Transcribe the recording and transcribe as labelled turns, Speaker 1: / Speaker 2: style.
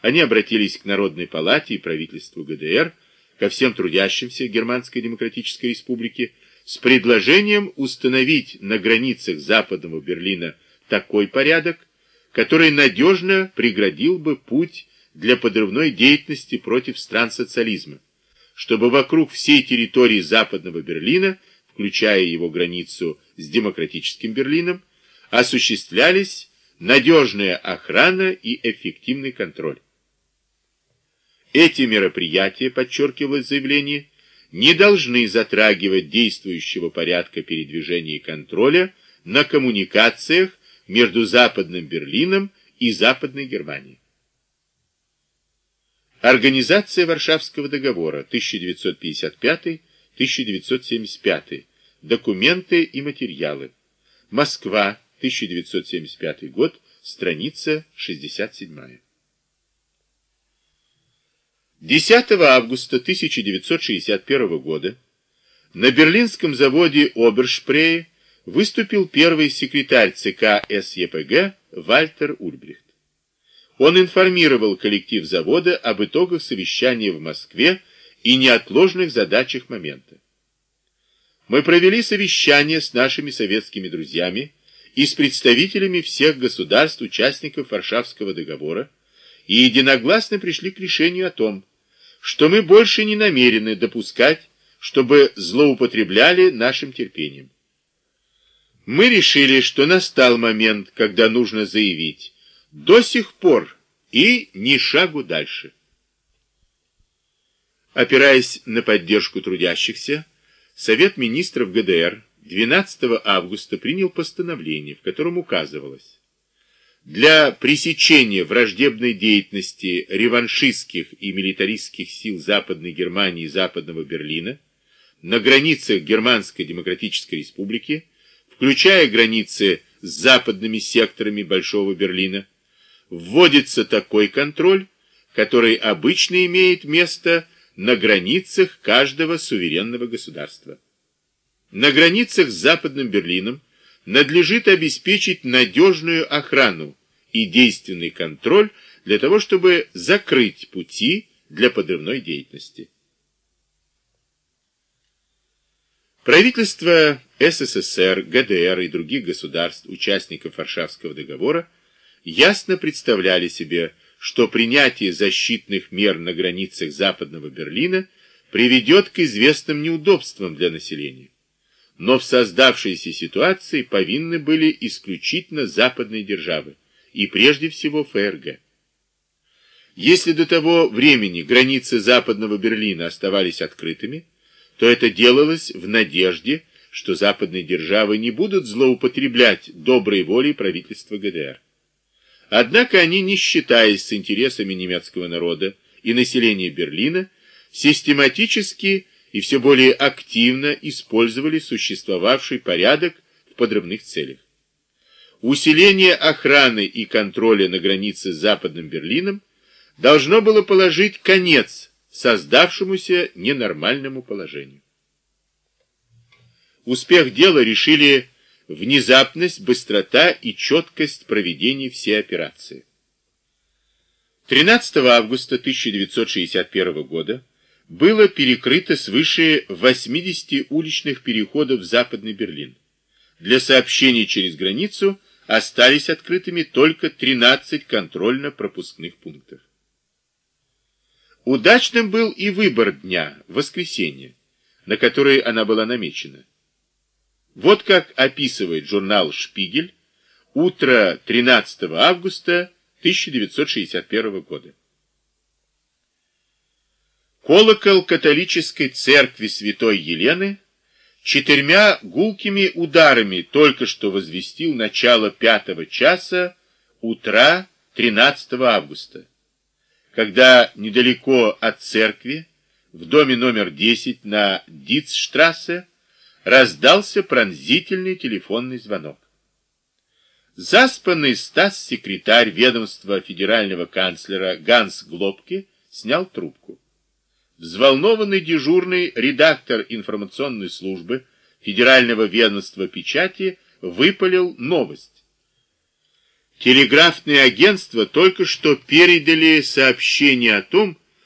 Speaker 1: Они обратились к Народной палате и правительству ГДР, ко всем трудящимся Германской Демократической Республики, с предложением установить на границах Западного Берлина такой порядок, который надежно преградил бы путь для подрывной деятельности против стран социализма, чтобы вокруг всей территории Западного Берлина, включая его границу с демократическим Берлином, осуществлялись надежная охрана и эффективный контроль. Эти мероприятия, подчеркивалось в заявлении, не должны затрагивать действующего порядка передвижения и контроля на коммуникациях между Западным Берлином и Западной Германией. Организация Варшавского договора 1955-1975. Документы и материалы. Москва, 1975 год, страница 67. 10 августа 1961 года на берлинском заводе Обершпрее выступил первый секретарь ЦК СЕПГ Вальтер Ульбрихт. Он информировал коллектив завода об итогах совещания в Москве и неотложных задачах момента. Мы провели совещание с нашими советскими друзьями и с представителями всех государств-участников Варшавского договора и единогласно пришли к решению о том, что мы больше не намерены допускать, чтобы злоупотребляли нашим терпением. Мы решили, что настал момент, когда нужно заявить «до сих пор» и «ни шагу дальше». Опираясь на поддержку трудящихся, Совет министров ГДР 12 августа принял постановление, в котором указывалось для пресечения враждебной деятельности реваншистских и милитаристских сил Западной Германии и Западного Берлина на границах Германской Демократической Республики включая границы с западными секторами Большого Берлина, вводится такой контроль, который обычно имеет место на границах каждого суверенного государства. На границах с Западным Берлином надлежит обеспечить надежную охрану и действенный контроль для того, чтобы закрыть пути для подрывной деятельности. Правительство СССР, ГДР и других государств, участников Варшавского договора, ясно представляли себе, что принятие защитных мер на границах Западного Берлина приведет к известным неудобствам для населения. Но в создавшейся ситуации повинны были исключительно западные державы, и прежде всего ФРГ. Если до того времени границы Западного Берлина оставались открытыми, то это делалось в надежде, что западные державы не будут злоупотреблять доброй волей правительства ГДР. Однако они, не считаясь с интересами немецкого народа и населения Берлина, систематически и все более активно использовали существовавший порядок в подрывных целях. Усиление охраны и контроля на границе с Западным Берлином должно было положить конец создавшемуся ненормальному положению. Успех дела решили внезапность, быстрота и четкость проведения всей операции. 13 августа 1961 года было перекрыто свыше 80 уличных переходов в Западный Берлин. Для сообщений через границу остались открытыми только 13 контрольно-пропускных пунктов. Удачным был и выбор дня, воскресенье, на который она была намечена. Вот как описывает журнал «Шпигель» утро 13 августа 1961 года. Колокол католической церкви святой Елены четырьмя гулкими ударами только что возвестил начало пятого часа утра 13 августа когда недалеко от церкви, в доме номер 10 на Дитсштрассе, раздался пронзительный телефонный звонок. Заспанный статс-секретарь ведомства федерального канцлера Ганс Глобке снял трубку. Взволнованный дежурный редактор информационной службы Федерального ведомства печати выпалил новость. Телеграфные агентства только что передали сообщение о том,